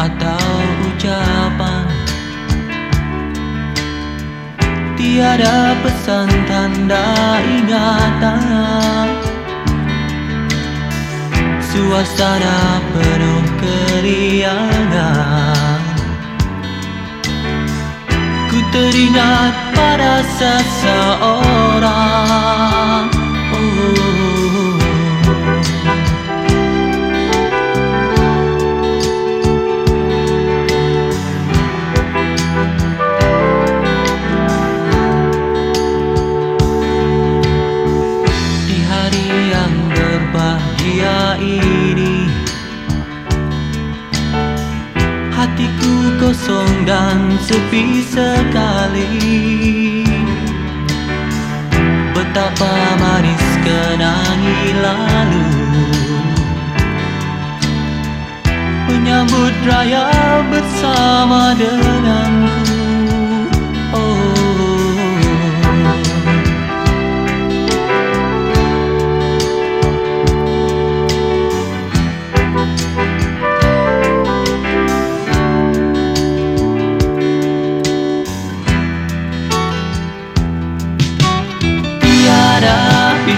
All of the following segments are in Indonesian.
atau ucapan. Tiada pesan tanda ingatan. Suasana penuh keriangan. Ku teringat pada seseorang. Kosong dan sepi sekali. Betapa manis kenangi lalu. Menyambut raya bersama denganku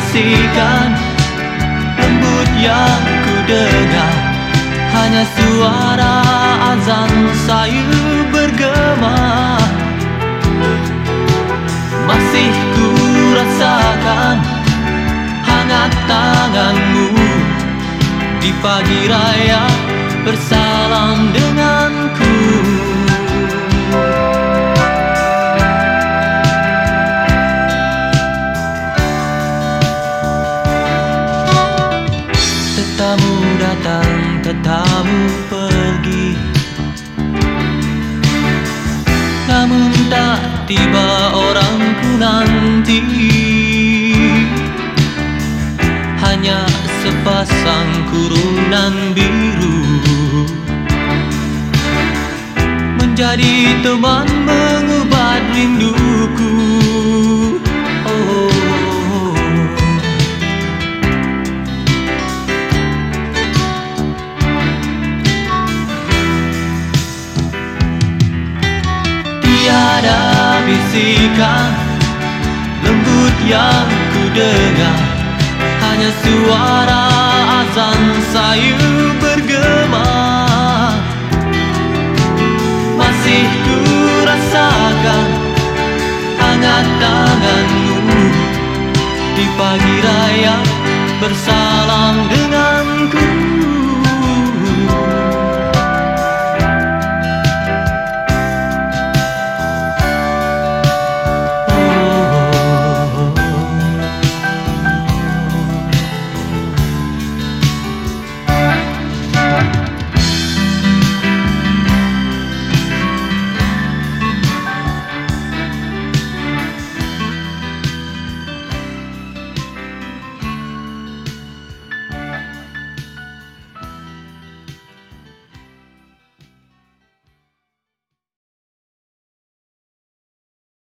bisikan lembut yang ku dengar. Hanya suara azan sayu bergema. Masih ku rasakan hangat tanganmu. Di pagi raya bersalam denganku nanti Hanya sepasang kurunan biru Menjadi teman mengubat rinduku. Tiada bisikan yang ku dengar. Hanya suara azan sayu bergema. Masih ku rasakan hangat tanganmu. Di pagi raya bersalam dengan